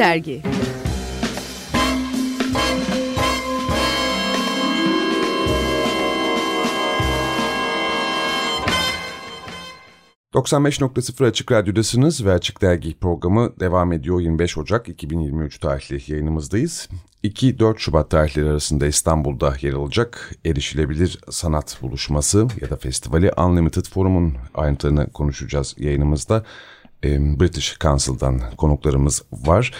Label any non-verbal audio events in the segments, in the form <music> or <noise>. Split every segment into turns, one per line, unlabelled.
Dergi ...95.0 Açık Radyo'dasınız ve Açık Dergi programı devam ediyor 25 Ocak 2023 tarihli yayınımızdayız. 2-4 Şubat tarihleri arasında İstanbul'da yer alacak erişilebilir sanat buluşması ya da festivali Unlimited Forum'un ayrıntılarını konuşacağız yayınımızda. British Council'dan konuklarımız var.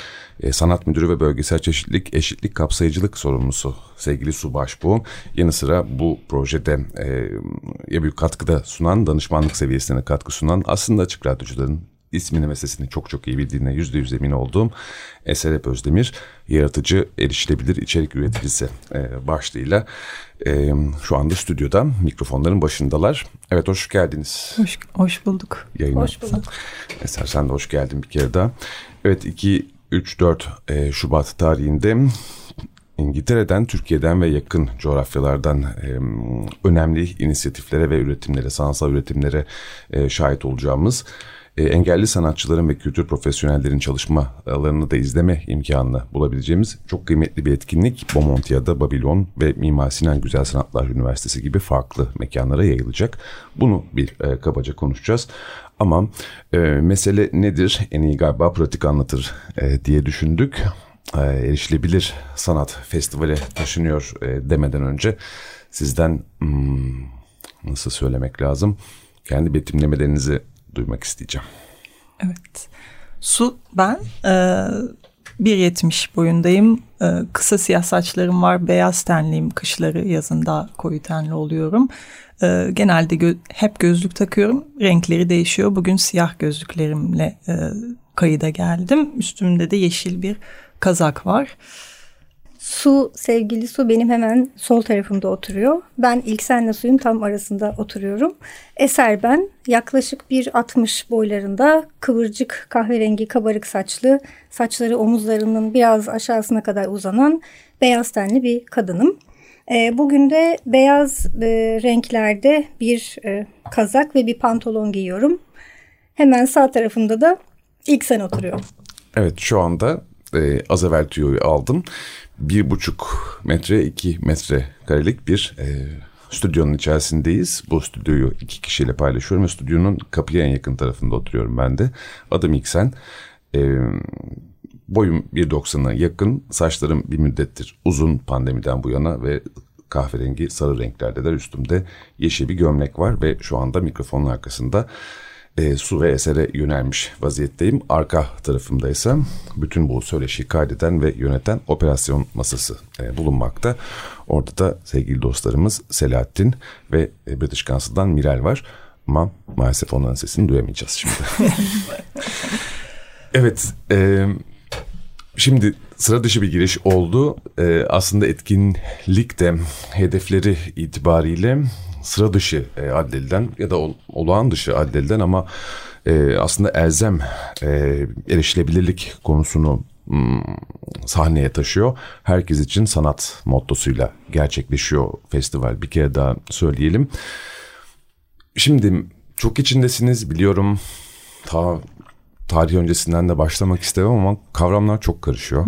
Sanat Müdürü ve Bölgesel Çeşitlilik, Eşitlik, Kapsayıcılık sorumlusu sevgili Su Başbuğ. Yanı sıra bu projede ya büyük katkıda sunan, danışmanlık seviyesine katkı sunan aslında açık radyocuların ismini ve sesini çok çok iyi bildiğine yüzde yüz emin olduğum Eserep Özdemir yaratıcı erişilebilir içerik üreticisi e, başlığıyla e, şu anda stüdyoda mikrofonların başındalar. Evet hoş geldiniz.
Hoş, hoş bulduk.
Yayına. Hoş bulduk. Eser sen de hoş geldin bir kere daha. Evet 2 3-4 e, Şubat tarihinde İngiltere'den, Türkiye'den ve yakın coğrafyalardan e, önemli inisiyatiflere ve üretimlere, sanatsal üretimlere e, şahit olacağımız engelli sanatçıların ve kültür profesyonellerin çalışma alanını da izleme imkanını bulabileceğimiz çok kıymetli bir etkinlik Bomontia'da Babilon ve Mimar Sinan Güzel Sanatlar Üniversitesi gibi farklı mekanlara yayılacak. Bunu bir e, kabaca konuşacağız. Ama e, mesele nedir? En iyi galiba pratik anlatır e, diye düşündük. E, erişilebilir sanat festivale taşınıyor e, demeden önce sizden hmm, nasıl söylemek lazım? Kendi betimlemelerinizi duymak isteyeceğim.
Evet. Su ben e, 1.70 boyundayım. E, kısa siyah saçlarım var. Beyaz tenliyim. Kışları yazında koyu tenli oluyorum. E, genelde gö hep gözlük takıyorum. Renkleri değişiyor. Bugün siyah gözlüklerimle e, kayıda geldim. Üstümde de yeşil bir kazak var.
Su, sevgili Su benim hemen sol tarafımda oturuyor. Ben ilk senle suyun tam arasında oturuyorum. Eser ben. Yaklaşık 1.60 boylarında kıvırcık kahverengi kabarık saçlı, saçları omuzlarının biraz aşağısına kadar uzanan beyaz tenli bir kadınım. E, bugün de beyaz e, renklerde bir e, kazak ve bir pantolon giyiyorum. Hemen sağ tarafımda da ilk sen oturuyor.
Evet şu anda e, az evvel tüyoyu aldım bir buçuk metre iki metre karelik bir e, stüdyonun içerisindeyiz. Bu stüdyoyu iki kişiyle paylaşıyorum ve stüdyonun kapıya en yakın tarafında oturuyorum ben de. Adım İksen. E, boyum 1.90'a yakın. Saçlarım bir müddettir uzun pandemiden bu yana ve kahverengi sarı renklerdeler. Üstümde yeşil bir gömlek var ve şu anda mikrofonun arkasında e, su ve esere yönelmiş vaziyetteyim. Arka tarafımda ise bütün bu söyleşiyi kaydeden ve yöneten operasyon masası e, bulunmakta. Orada da sevgili dostlarımız Selahattin ve e, British Council'dan Miral var. Ama maalesef onların sesini duyamayacağız şimdi. <laughs> evet, e, şimdi sıra dışı bir giriş oldu. E, aslında etkinlik de hedefleri itibariyle sıra dışı e, addedilen ya da ol, olağan dışı addedilen ama e, aslında elzem e, erişilebilirlik konusunu hmm, sahneye taşıyor. Herkes için sanat mottosuyla gerçekleşiyor festival. Bir kere daha söyleyelim. Şimdi çok içindesiniz biliyorum. Ta tarih öncesinden de başlamak istemem ama kavramlar çok karışıyor.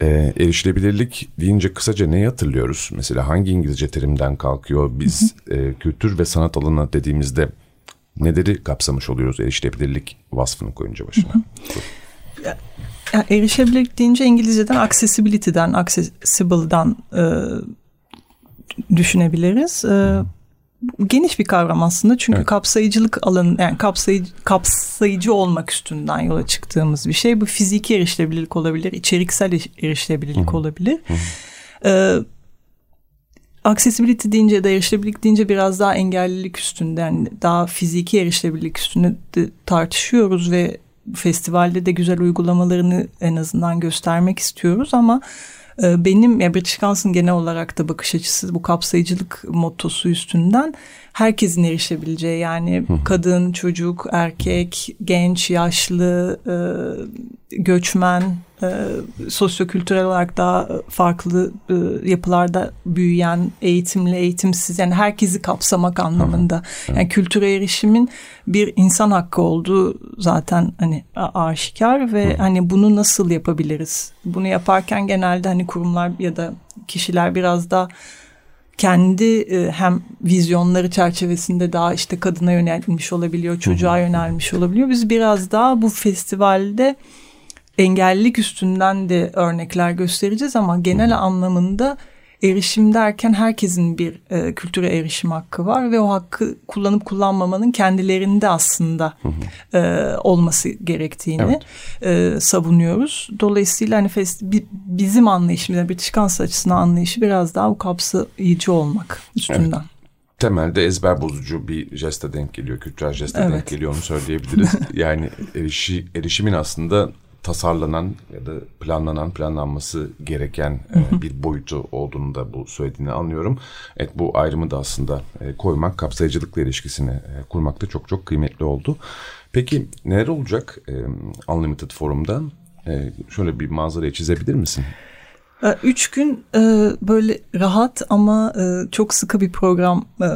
e, erişilebilirlik deyince kısaca neyi hatırlıyoruz? Mesela hangi İngilizce terimden kalkıyor? Biz e, kültür ve sanat alanı dediğimizde neleri kapsamış oluyoruz erişilebilirlik vasfını koyunca başına?
ya, ya, erişebilirlik deyince İngilizceden accessibility'den, accessible'dan e, düşünebiliriz. E, geniş bir kavram aslında çünkü evet. kapsayıcılık alanı yani kapsayıcı, kapsayıcı olmak üstünden yola çıktığımız bir şey. Bu fiziki erişilebilirlik olabilir, içeriksel erişilebilirlik Hı-hı. olabilir. Ee, accessibility deyince de erişilebilirlik deyince biraz daha engellilik üstünde yani daha fiziki erişilebilirlik üstünde de tartışıyoruz ve festivalde de güzel uygulamalarını en azından göstermek istiyoruz ama benim ya British Council'ın genel olarak da bakış açısı bu kapsayıcılık mottosu üstünden herkesin erişebileceği yani kadın, çocuk, erkek, genç, yaşlı, e, göçmen, e, sosyokültürel olarak daha farklı e, yapılarda büyüyen, eğitimli, eğitimsiz yani herkesi kapsamak anlamında. Yani kültüre erişimin bir insan hakkı olduğu zaten hani aşikar ve hani bunu nasıl yapabiliriz? Bunu yaparken genelde hani kurumlar ya da kişiler biraz da kendi e, hem vizyonları çerçevesinde daha işte kadına yönelmiş olabiliyor, çocuğa yönelmiş olabiliyor. Biz biraz daha bu festivalde engellilik üstünden de örnekler göstereceğiz ama genel anlamında erişim derken herkesin bir e, kültüre erişim hakkı var ve o hakkı kullanıp kullanmamanın kendilerinde aslında e, olması gerektiğini evet. e, savunuyoruz. Dolayısıyla hani fest, bizim anlayışımız, bir Kansa açısından anlayışı biraz daha bu kapsayıcı olmak üstünden. Evet
temelde ezber bozucu bir jeste denk geliyor. Kültürel jeste evet. denk geliyor onu söyleyebiliriz. <laughs> yani erişi, erişimin aslında tasarlanan ya da planlanan planlanması gereken e, bir boyutu olduğunu da bu söylediğini anlıyorum. Evet bu ayrımı da aslında e, koymak kapsayıcılıkla ilişkisini e, kurmak da çok çok kıymetli oldu. Peki neler olacak e, Unlimited Forum'da? E, şöyle bir manzarayı çizebilir misin?
E, üç gün e, böyle rahat ama e, çok sıkı bir program e,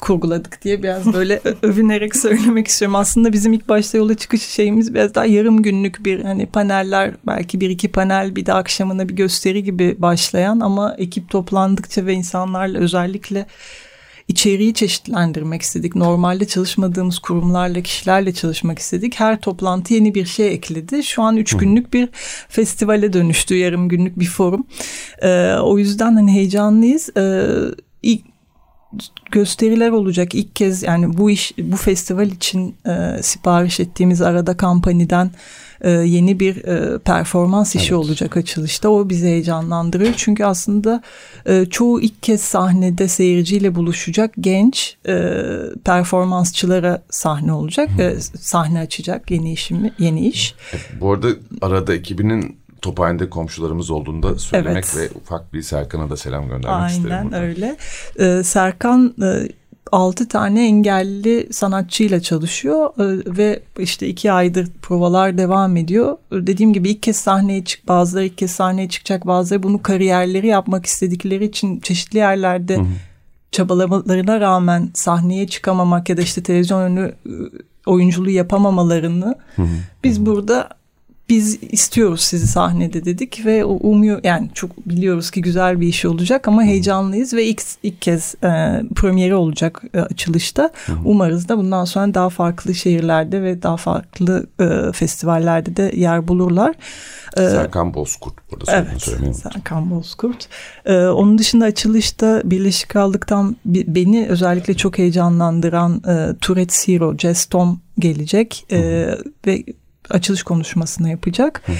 kurguladık diye biraz böyle övünerek söylemek istiyorum. Aslında bizim ilk başta yola çıkış şeyimiz biraz daha yarım günlük bir hani paneller belki bir iki panel bir de akşamına bir gösteri gibi başlayan ama ekip toplandıkça ve insanlarla özellikle içeriği çeşitlendirmek istedik. Normalde çalışmadığımız kurumlarla, kişilerle çalışmak istedik. Her toplantı yeni bir şey ekledi. Şu an üç günlük bir festivale dönüştü. Yarım günlük bir forum. Ee, o yüzden hani heyecanlıyız. Ee, ilk gösteriler olacak ilk kez yani bu iş bu festival için e, sipariş ettiğimiz arada kampaniden e, yeni bir e, performans işi evet. olacak açılışta o bizi heyecanlandırıyor çünkü aslında e, çoğu ilk kez sahnede seyirciyle buluşacak genç e, performansçılara sahne olacak e, sahne açacak yeni işimi yeni iş.
Bu arada arada ekibinin Tophane'de komşularımız olduğunu da söylemek evet. ve ufak bir Serkan'a da selam göndermek
Aynen
isterim.
Aynen öyle. Ee, Serkan e, 6 tane engelli sanatçıyla çalışıyor e, ve işte iki aydır provalar devam ediyor. Dediğim gibi ilk kez sahneye çık, bazıları ilk kez sahneye çıkacak, bazıları bunu kariyerleri yapmak istedikleri için çeşitli yerlerde hı hı. çabalamalarına rağmen sahneye çıkamamak ya da işte televizyon önü e, oyunculuğu yapamamalarını hı hı. biz burada biz istiyoruz sizi sahnede dedik ve umuyor yani çok biliyoruz ki güzel bir iş olacak ama heyecanlıyız ve ilk ilk kez e, premieri olacak e, açılışta. Umarız da bundan sonra daha farklı şehirlerde ve daha farklı e, festivallerde de yer bulurlar.
E, Serkan Bozkurt burada
evet, Serkan Bozkurt. Ee, onun dışında açılışta Birleşik Krallık'tan beni özellikle çok heyecanlandıran e, Tourette Zero, Jess Tom gelecek. E, ve açılış konuşmasını yapacak. Hı.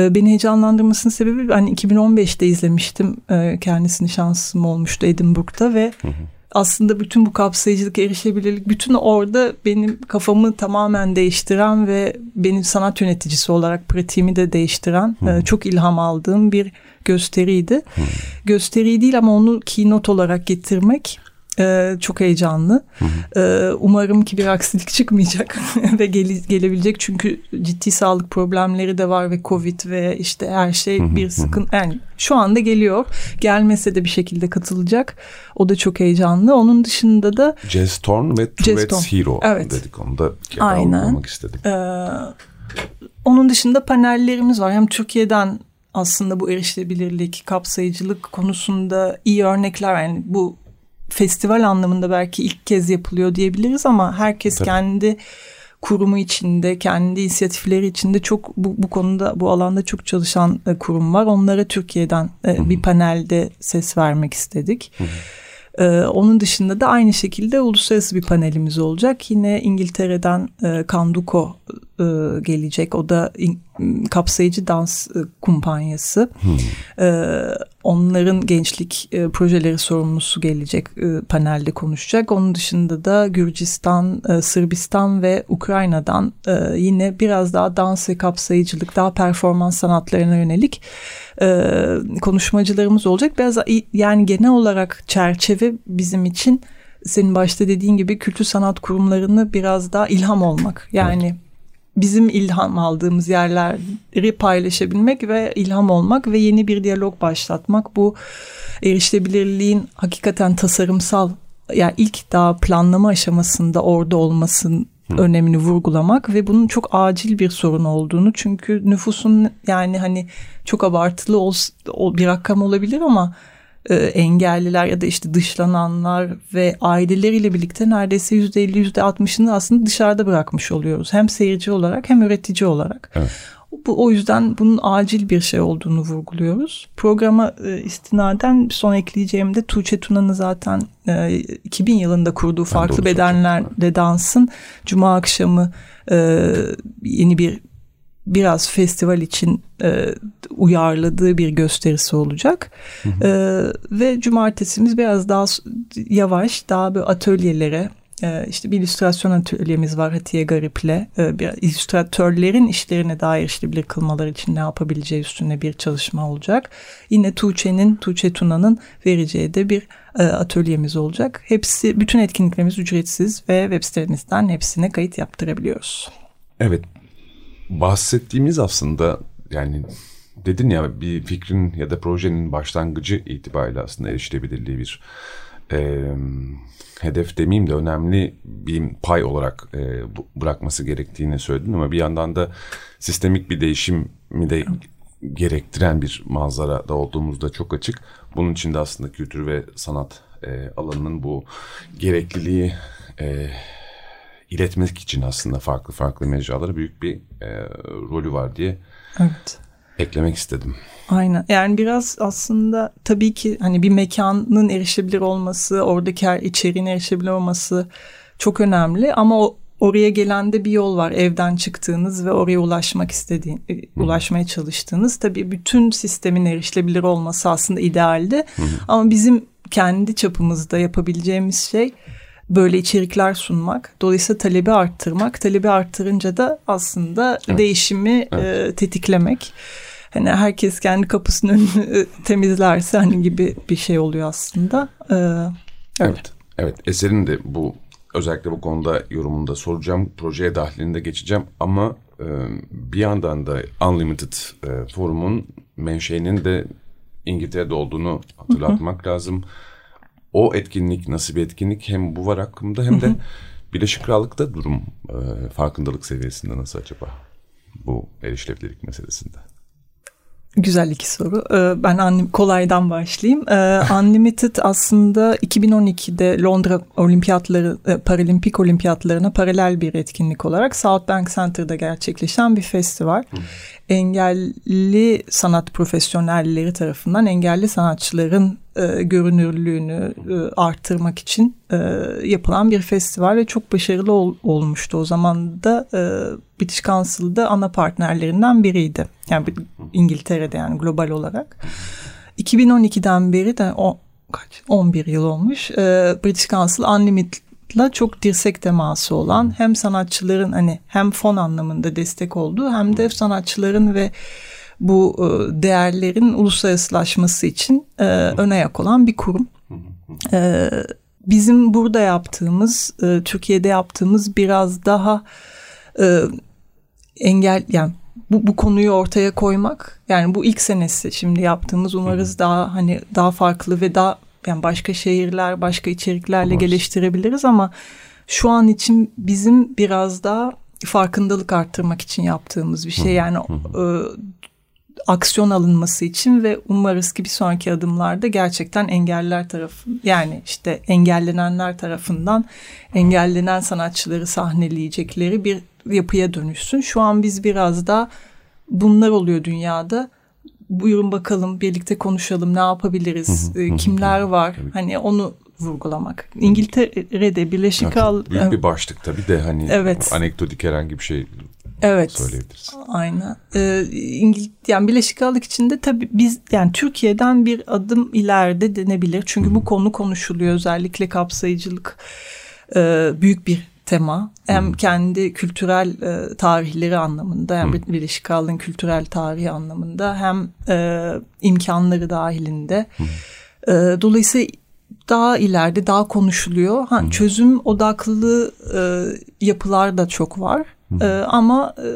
Ee, beni heyecanlandırmasının sebebi ben 2015'te izlemiştim. Ee, kendisini şansım olmuştu Edinburgh'da ve hı hı. aslında bütün bu kapsayıcılık, erişebilirlik bütün orada benim kafamı tamamen değiştiren ve benim sanat yöneticisi olarak pratiğimi de değiştiren hı. E, çok ilham aldığım bir gösteriydi. Hı. Gösteri değil ama onu keynote olarak getirmek ee, çok heyecanlı. Hı hı. Ee, umarım ki bir aksilik çıkmayacak <laughs> ve gele, gelebilecek çünkü ciddi sağlık problemleri de var ve Covid ve işte her şey hı bir sıkıntı. Yani şu anda geliyor. Gelmese de bir şekilde katılacak. O da çok heyecanlı. Onun dışında da
Jazz Torn ve Tourette's Hero evet. dedik. Onu da Aynen. istedim. Ee,
onun dışında panellerimiz var. Hem Türkiye'den aslında bu erişilebilirlik, kapsayıcılık konusunda iyi örnekler yani bu festival anlamında belki ilk kez yapılıyor diyebiliriz ama herkes Tabii. kendi kurumu içinde, kendi inisiyatifleri içinde çok bu, bu konuda bu alanda çok çalışan e, kurum var. Onlara Türkiye'den e, bir panelde ses vermek istedik. Hı hı. Ee, onun dışında da aynı şekilde uluslararası bir panelimiz olacak. Yine İngiltere'den e, Kanduko e, gelecek. O da in, kapsayıcı dans e, kumpanyası. Hmm. E, onların gençlik e, projeleri sorumlusu gelecek e, panelde konuşacak. Onun dışında da Gürcistan, e, Sırbistan ve Ukrayna'dan e, yine biraz daha dans ve kapsayıcılık, daha performans sanatlarına yönelik e, konuşmacılarımız olacak. Biraz yani genel olarak çerçeve bizim için senin başta dediğin gibi kültür sanat kurumlarını biraz daha ilham olmak. Yani evet bizim ilham aldığımız yerleri paylaşabilmek ve ilham olmak ve yeni bir diyalog başlatmak. Bu erişilebilirliğin hakikaten tasarımsal yani ilk daha planlama aşamasında orada olmasın Hı. önemini vurgulamak ve bunun çok acil bir sorun olduğunu çünkü nüfusun yani hani çok abartılı ol, bir rakam olabilir ama e, engelliler ya da işte dışlananlar ve aileleriyle birlikte neredeyse yüzde elli yüzde altmışını aslında dışarıda bırakmış oluyoruz. Hem seyirci olarak hem üretici olarak. Evet. Bu, o yüzden bunun acil bir şey olduğunu vurguluyoruz. Programa e, istinaden son ekleyeceğim de Tuğçe Tuna'nın zaten e, 2000 yılında kurduğu Farklı Bedenlerle Dans'ın Cuma akşamı e, yeni bir biraz festival için e, uyarladığı bir gösterisi olacak. Hı hı. E, ve cumartesimiz biraz daha yavaş, daha bir atölyelere, e, işte bir illüstrasyon atölyemiz var Hatice Garip'le. E, bir illüstratörlerin işlerine dair işte bir kılmalar için ne yapabileceği üstüne bir çalışma olacak. Yine Tuğçe'nin, Tuğçe Tuna'nın vereceği de bir e, atölyemiz olacak. Hepsi, bütün etkinliklerimiz ücretsiz ve web sitemizden hepsine kayıt yaptırabiliyoruz.
Evet, bahsettiğimiz aslında yani dedin ya bir fikrin ya da projenin başlangıcı itibariyle aslında erişilebilirliği bir e, hedef demeyeyim de önemli bir pay olarak e, bırakması gerektiğini söyledin ama bir yandan da sistemik bir değişim mi de gerektiren bir manzara da olduğumuzda çok açık. Bunun için de aslında kültür ve sanat e, alanının bu gerekliliği e, iletmek için aslında farklı farklı mecralara büyük bir e, rolü var diye evet. eklemek istedim.
Aynen yani biraz aslında tabii ki hani bir mekanın erişebilir olması oradaki her içeriğin erişebilir olması çok önemli ama o oraya gelen de bir yol var evden çıktığınız ve oraya ulaşmak istediğin Hı. ulaşmaya çalıştığınız tabii bütün sistemin erişilebilir olması aslında idealdi Hı. ama bizim kendi çapımızda yapabileceğimiz şey böyle içerikler sunmak. Dolayısıyla talebi arttırmak. Talebi arttırınca da aslında evet. değişimi evet. E, tetiklemek. Hani herkes kendi kapısının önünü e, temizlerse hani gibi bir şey oluyor aslında. Ee,
evet. Evet. Eserin de bu özellikle bu konuda yorumunda soracağım. Projeye dahilinde geçeceğim ama e, bir yandan da Unlimited e, forumun menşeinin de İngiltere'de olduğunu hatırlatmak hı hı. lazım o etkinlik nasıl bir etkinlik hem bu var hakkında hem de Birleşik Krallık'ta durum e, farkındalık seviyesinde nasıl acaba bu erişilebilirlik meselesinde?
Güzel iki soru. Ee, ben kolaydan başlayayım. Ee, Unlimited <laughs> aslında 2012'de Londra Olimpiyatları, e, Paralimpik Olimpiyatlarına paralel bir etkinlik olarak South Bank Center'da gerçekleşen bir festival. Engelli sanat profesyonelleri tarafından engelli sanatçıların e, görünürlüğünü e, arttırmak için e, yapılan bir festival ve çok başarılı ol, olmuştu. O zaman da e, British Council'da ana partnerlerinden biriydi. Yani İngiltere'de yani global olarak. 2012'den beri de o kaç 11 yıl olmuş. E, British Council Unlimited'la çok dirsek teması olan hem sanatçıların hani hem fon anlamında destek olduğu hem de sanatçıların ve bu e, değerlerin uluslararasılaşması için e, ön ayak olan bir kurum. E, bizim burada yaptığımız, Türkiye'de yaptığımız biraz daha engel yani bu, bu konuyu ortaya koymak yani bu ilk senesi şimdi yaptığımız umarız daha hani daha farklı ve daha yani başka şehirler başka içeriklerle Umarız. geliştirebiliriz ama şu an için bizim biraz daha farkındalık arttırmak için yaptığımız bir şey. Yani aksiyon alınması için ve umarız ki bir sonraki adımlarda gerçekten engeller tarafı yani işte engellenenler tarafından engellenen sanatçıları sahneleyecekleri bir yapıya dönüşsün. Şu an biz biraz da bunlar oluyor dünyada. Buyurun bakalım birlikte konuşalım ne yapabiliriz kimler var hani onu vurgulamak. İngiltere'de Birleşik
Krallık büyük bir başlık tabii de hani evet. anekdotik herhangi bir şey evet. söyleyebiliriz.
Aynen. Ee, İngil yani Birleşik Krallık içinde tabii biz yani Türkiye'den bir adım ileride denebilir. Çünkü Hı-hı. bu konu konuşuluyor. Özellikle kapsayıcılık e, büyük bir tema. Hem Hı-hı. kendi kültürel e, tarihleri anlamında hem Hı-hı. Birleşik Krallığın kültürel tarihi anlamında hem e, imkanları dahilinde. E, dolayısıyla daha ileride daha konuşuluyor. Ha, çözüm odaklı e, yapılar da çok var. E, ama e,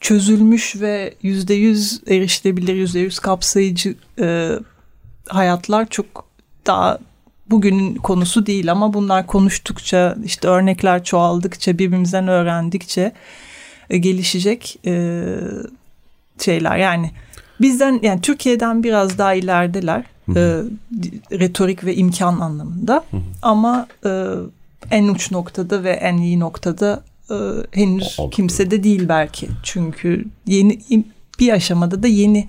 çözülmüş ve yüzde yüz erişilebilir, yüzde yüz kapsayıcı e, hayatlar çok daha bugünün konusu değil. Ama bunlar konuştukça işte örnekler çoğaldıkça birbirimizden öğrendikçe e, gelişecek e, şeyler. Yani bizden yani Türkiye'den biraz daha ilerideler e, retorik ve imkan anlamında. Ama e, en uç noktada ve en iyi noktada e, henüz
Oldu.
kimse de değil belki çünkü yeni bir aşamada da yeni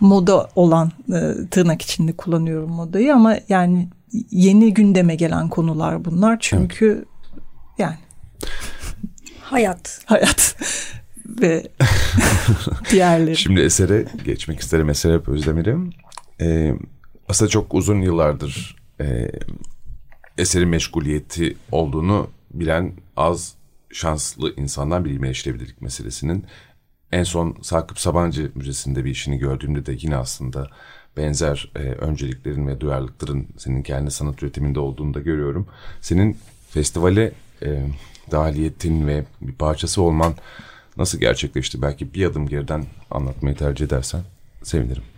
moda olan e, tırnak içinde kullanıyorum modayı ama yani yeni gündeme gelen konular bunlar çünkü yani
Hayat.
hayat <laughs> ve <laughs> diğerleri.
Şimdi esere geçmek isterim. Esere Özdemir'im. Ee, aslında çok uzun yıllardır e, eserin meşguliyeti olduğunu bilen az şanslı insandan biriyim erişilebilirlik meselesinin. En son Sakıp Sabancı Müzesi'nde bir işini gördüğümde de yine aslında benzer e, önceliklerin ve duyarlılıkların senin kendi sanat üretiminde olduğunu da görüyorum. Senin festivale e, dahiliyetin ve bir parçası olman nasıl gerçekleşti? Belki bir adım geriden anlatmayı tercih edersen sevinirim.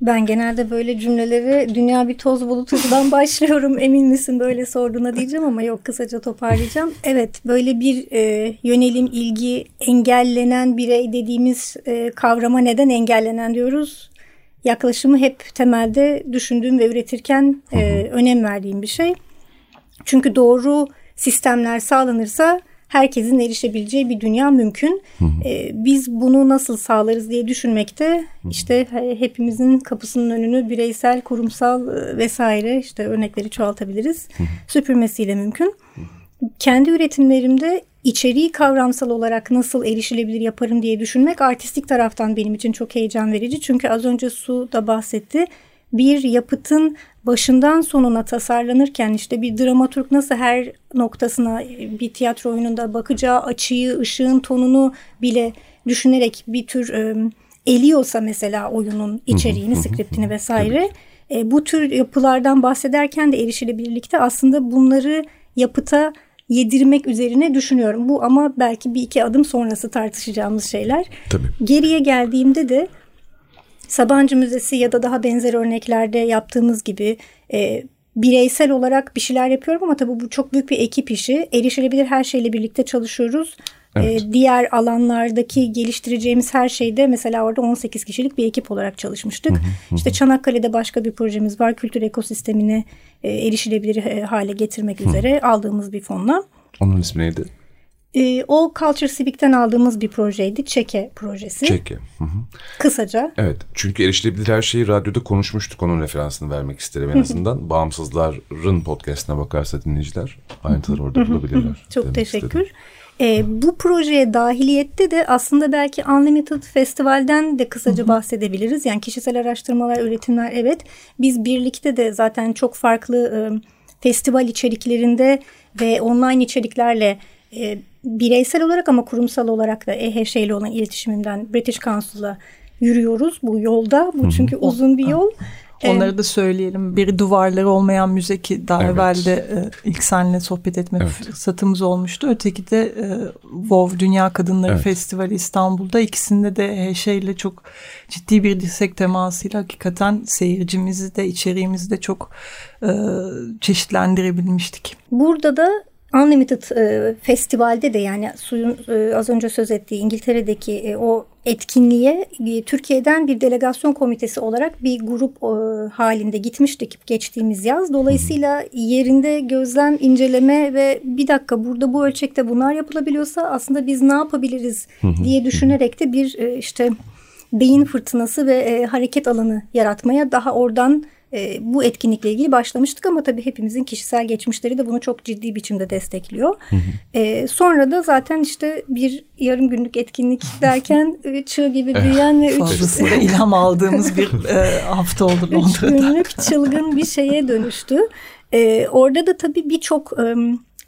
Ben genelde böyle cümleleri dünya bir toz bulutundan <laughs> başlıyorum emin misin böyle sorduğuna diyeceğim ama yok kısaca toparlayacağım. Evet böyle bir e, yönelim ilgi engellenen birey dediğimiz e, kavrama neden engellenen diyoruz. Yaklaşımı hep temelde düşündüğüm ve üretirken e, önem verdiğim bir şey. Çünkü doğru sistemler sağlanırsa herkesin erişebileceği bir dünya mümkün. Ee, biz bunu nasıl sağlarız diye düşünmekte işte he- hepimizin kapısının önünü bireysel, kurumsal e, vesaire işte örnekleri çoğaltabiliriz. Süpürmesiyle mümkün. Kendi üretimlerimde içeriği kavramsal olarak nasıl erişilebilir yaparım diye düşünmek artistik taraftan benim için çok heyecan verici. Çünkü az önce Su da bahsetti. Bir yapıtın başından sonuna tasarlanırken işte bir dramaturg nasıl her noktasına bir tiyatro oyununda bakacağı açıyı, ışığın tonunu bile düşünerek bir tür e, eliyorsa mesela oyunun içeriğini, skriptini vesaire. E, bu tür yapılardan bahsederken de erişilebilirlikte aslında bunları yapıta yedirmek üzerine düşünüyorum. Bu ama belki bir iki adım sonrası tartışacağımız şeyler.
Tabii.
Geriye geldiğimde de Sabancı Müzesi ya da daha benzer örneklerde yaptığımız gibi e, bireysel olarak bir şeyler yapıyorum ama tabii bu çok büyük bir ekip işi. Erişilebilir her şeyle birlikte çalışıyoruz.
Evet.
E, diğer alanlardaki geliştireceğimiz her şeyde mesela orada 18 kişilik bir ekip olarak çalışmıştık. İşte Çanakkale'de başka bir projemiz var. Kültür ekosistemini e, erişilebilir e, hale getirmek üzere aldığımız bir fonla.
Onun ismi neydi?
E, o Culture Civic'ten aldığımız bir projeydi. Çeke projesi.
Çeki. Hı hı.
Kısaca.
Evet çünkü erişilebilir her şeyi radyoda konuşmuştuk. Onun referansını vermek isterim en azından. Bağımsızların podcastine bakarsa dinleyiciler ayrıntıları orada bulabilirler.
Çok
demek
teşekkür.
istedim.
Ee, bu projeye dahiliyette de aslında belki Unlimited Festival'den de kısaca bahsedebiliriz. Yani kişisel araştırmalar, üretimler evet. Biz birlikte de zaten çok farklı e, festival içeriklerinde ve online içeriklerle e, bireysel olarak ama kurumsal olarak da EHŞ ile olan iletişimimden British Council'la yürüyoruz bu yolda. Bu çünkü uzun bir yol.
Onları da söyleyelim. Bir duvarları olmayan müze ki daha
Evet.
evvel de e, ilk seninle sohbet etme
Evet.
fırsatımız olmuştu. Öteki de e, WoW Dünya Kadınları
Evet.
Festivali İstanbul'da. İkisinde de şeyle çok ciddi bir dirsek temasıyla hakikaten seyircimizi de içeriğimizi de çok e, çeşitlendirebilmiştik.
Burada da Unlimited e, festivalde de yani suyun e, az önce söz ettiği İngiltere'deki e, o etkinliğe e, Türkiye'den bir delegasyon komitesi olarak bir grup e, halinde gitmiştik geçtiğimiz yaz. Dolayısıyla yerinde gözlem, inceleme ve bir dakika burada bu ölçekte bunlar yapılabiliyorsa aslında biz ne yapabiliriz diye düşünerek de bir e, işte beyin fırtınası ve e, hareket alanı yaratmaya daha oradan e, bu etkinlikle ilgili başlamıştık ama tabii hepimizin kişisel geçmişleri de bunu çok ciddi biçimde destekliyor. E, sonra da zaten işte bir yarım günlük etkinlik <laughs> derken e, çığ gibi büyüyen ve üç,
Fazlasıyla ilham aldığımız bir e, hafta oldu <laughs>
üç günlük çılgın bir şeye dönüştü. E, orada da tabii birçok e,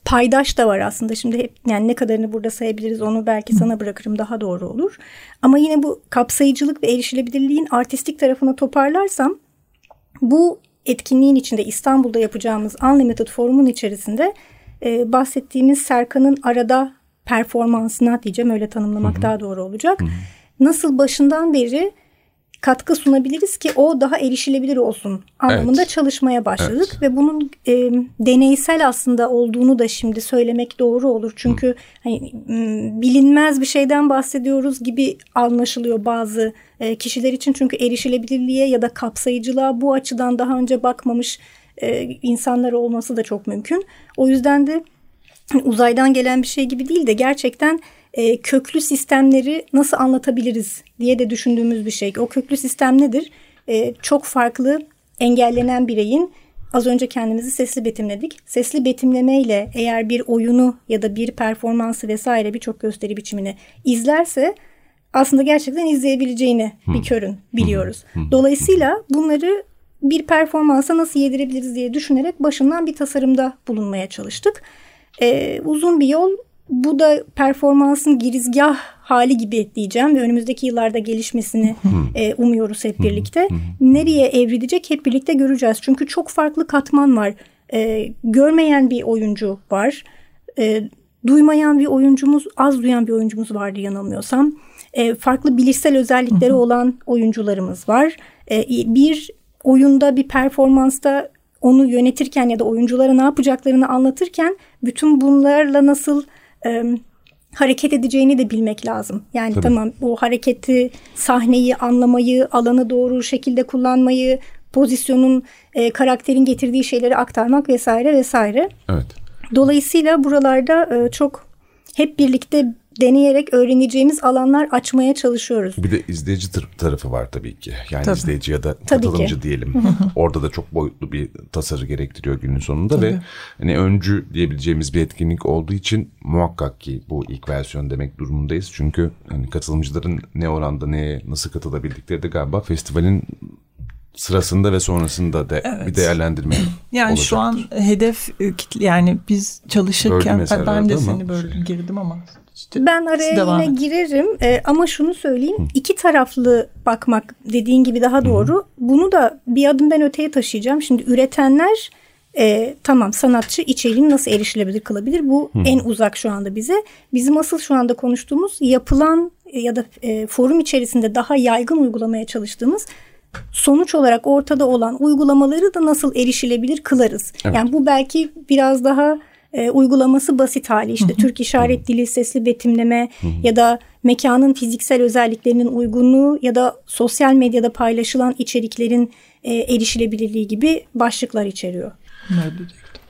paydaş da var aslında. Şimdi hep yani ne kadarını burada sayabiliriz onu belki sana bırakırım daha doğru olur. Ama yine bu kapsayıcılık ve erişilebilirliğin artistik tarafına toparlarsam bu etkinliğin içinde İstanbul'da yapacağımız Unlimited Forum'un içerisinde e, bahsettiğimiz Serkan'ın arada performansına diyeceğim öyle tanımlamak hı daha doğru olacak. hı Nasıl başından beri katkı sunabiliriz ki o daha erişilebilir olsun anlamında evet. çalışmaya başladık evet. ve bunun e, deneysel aslında olduğunu da şimdi söylemek doğru olur çünkü Hı. hani bilinmez bir şeyden bahsediyoruz gibi anlaşılıyor bazı e, kişiler için çünkü erişilebilirliğe ya da kapsayıcılığa bu açıdan daha önce bakmamış e, insanlar olması da çok mümkün. O yüzden de uzaydan gelen bir şey gibi değil de gerçekten e, köklü sistemleri nasıl anlatabiliriz diye de düşündüğümüz bir şey. O köklü sistem nedir? E, çok farklı engellenen bireyin az önce kendimizi sesli betimledik. Sesli betimlemeyle eğer bir oyunu ya da bir performansı vesaire birçok gösteri biçimini izlerse aslında gerçekten izleyebileceğini hmm. bir körün biliyoruz. Hmm. Dolayısıyla bunları bir performansa nasıl yedirebiliriz diye düşünerek başından bir tasarımda bulunmaya çalıştık. Ee, uzun bir yol bu da performansın girizgah hali gibi diyeceğim ve önümüzdeki yıllarda gelişmesini e, umuyoruz hep birlikte. Nereye evrilecek hep birlikte göreceğiz. Çünkü çok farklı katman var. E, görmeyen bir oyuncu var. E, duymayan bir oyuncumuz, az duyan bir oyuncumuz vardı yanılmıyorsam. E, farklı bilişsel özellikleri olan oyuncularımız var. E, bir oyunda bir performansta onu yönetirken ya da oyunculara ne yapacaklarını anlatırken bütün bunlarla nasıl e, hareket edeceğini de bilmek lazım. Yani Tabii. tamam o hareketi, sahneyi anlamayı, alanı doğru şekilde kullanmayı, pozisyonun, e, karakterin getirdiği şeyleri aktarmak vesaire vesaire.
Evet.
Dolayısıyla buralarda e, çok hep birlikte deneyerek öğreneceğimiz alanlar açmaya çalışıyoruz.
Bir de izleyici tarafı var tabii ki. Yani tabii. izleyici ya da katılımcı diyelim. Orada da çok boyutlu bir tasarı gerektiriyor günün sonunda tabii. ve hani öncü diyebileceğimiz bir etkinlik olduğu için muhakkak ki bu ilk versiyon demek durumundayız. Çünkü hani katılımcıların ne oranda neye nasıl katılabildikleri de galiba festivalin sırasında ve sonrasında da evet. bir değerlendirme <clears throat>
Yani
olacaktır.
şu an hedef e, kitle yani biz çalışırken ben de seni böyle girdim ama
işte ben araya yine girerim ee, ama şunu söyleyeyim Hı. iki taraflı bakmak dediğin gibi daha doğru. Hı. Bunu da bir adım ben öteye taşıyacağım. Şimdi üretenler e, tamam sanatçı içeriğini nasıl erişilebilir kılabilir bu Hı. en uzak şu anda bize. Bizim asıl şu anda konuştuğumuz yapılan ya da e, forum içerisinde daha yaygın uygulamaya çalıştığımız sonuç olarak ortada olan uygulamaları da nasıl erişilebilir kılarız. Evet. Yani bu belki biraz daha e, uygulaması basit hali işte Türk işaret dili, sesli betimleme ya da mekanın fiziksel özelliklerinin uygunluğu ya da sosyal medyada paylaşılan içeriklerin e, erişilebilirliği gibi başlıklar içeriyor.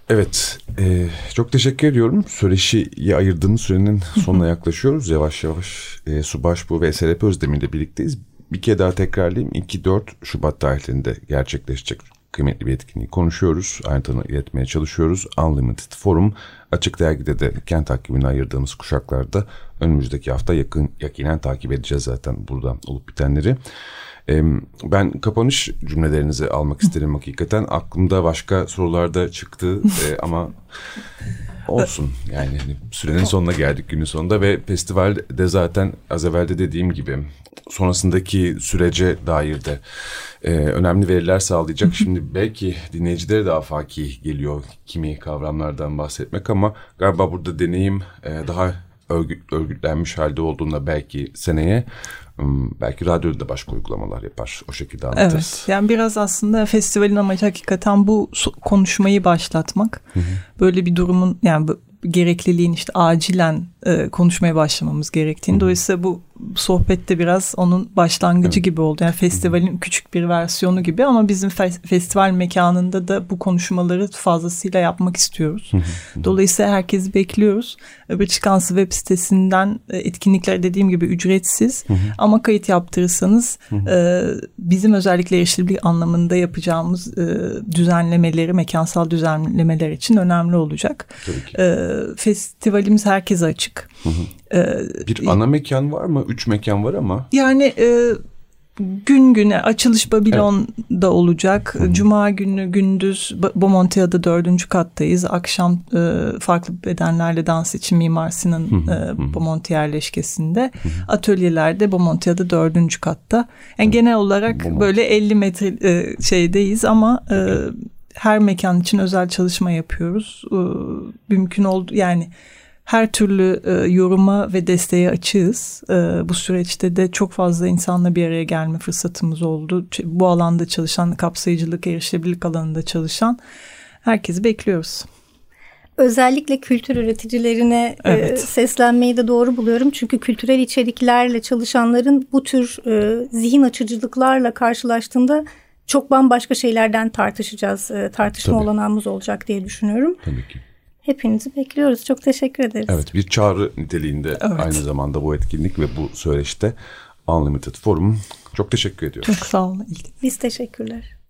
Evet, e, çok teşekkür ediyorum. Söyleşiye ayırdığımız sürenin sonuna yaklaşıyoruz. Yavaş yavaş e, Subaşbu ve SRP Özdemir ile birlikteyiz. Bir kere daha tekrarlayayım. 2-4 Şubat tarihlerinde gerçekleşecek kıymetli bir etkinliği konuşuyoruz. Ayrıntılarını iletmeye çalışıyoruz. Unlimited Forum açık dergide de kent takibine ayırdığımız kuşaklarda önümüzdeki hafta yakın yakinen takip edeceğiz zaten burada olup bitenleri. Ben kapanış cümlelerinizi almak isterim <laughs> hakikaten. Aklımda başka sorular da çıktı ama olsun. Yani hani sürenin sonuna geldik günün sonunda ve festivalde zaten az evvel de dediğim gibi sonrasındaki sürece dair de e, önemli veriler sağlayacak. Şimdi belki dinleyicilere daha fakir geliyor kimi kavramlardan bahsetmek ama galiba burada deneyim e, daha örgüt, örgütlenmiş halde olduğunda belki seneye belki radyoda da başka uygulamalar yapar. O şekilde anlatırız.
Evet. Yani biraz aslında festivalin amacı hakikaten bu konuşmayı başlatmak. Hı hı. Böyle bir durumun yani gerekliliğin işte acilen e, konuşmaya başlamamız gerektiğini. Dolayısıyla bu sohbette biraz onun başlangıcı evet. gibi oldu. Yani festivalin küçük bir versiyonu gibi ama bizim fe- festival mekanında da bu konuşmaları fazlasıyla yapmak istiyoruz. Dolayısıyla herkesi bekliyoruz. Bridgekansı web sitesinden e, etkinlikler dediğim gibi ücretsiz ama kayıt yaptırırsanız e, bizim özellikle erişilebilir anlamında yapacağımız e, düzenlemeleri, mekansal düzenlemeler için önemli olacak. E, festivalimiz herkese açık.
Ee, bir ana mekan var mı? Üç mekan var ama.
Yani e, gün güne açılış Babilon'da evet. olacak. Hı-hı. Cuma günü gündüz Bomontia'da dördüncü kattayız. Akşam e, farklı bedenlerle dans için Mimar Sinan e, Bomonti yerleşkesinde. Hı-hı. Atölyelerde Bomontia'da dördüncü katta. Yani genel olarak Bomonti. böyle 50 metre e, şeydeyiz ama e, her mekan için özel çalışma yapıyoruz. E, mümkün oldu yani her türlü e, yoruma ve desteğe açığız. E, bu süreçte de çok fazla insanla bir araya gelme fırsatımız oldu. Bu alanda çalışan, kapsayıcılık, erişilebilirlik alanında çalışan herkesi bekliyoruz.
Özellikle kültür üreticilerine e, evet. e, seslenmeyi de doğru buluyorum. Çünkü kültürel içeriklerle çalışanların bu tür e, zihin açıcılıklarla karşılaştığında çok bambaşka şeylerden tartışacağız. E, tartışma Tabii. olanağımız olacak diye düşünüyorum.
Tabii ki.
Hepinizi bekliyoruz. Çok teşekkür ederiz.
Evet bir çağrı niteliğinde evet. aynı zamanda bu etkinlik ve bu söyleşte Unlimited Forum. Çok teşekkür ediyoruz.
Çok sağ olun.
Biz teşekkürler.